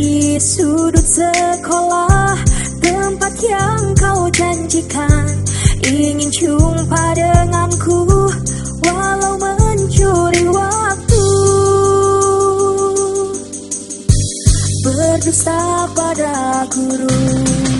Di sudut sekolah Tempat yang kau janjikan. Ingin jumpa denganku Walau mencuri waktu. Berdusta pada guru.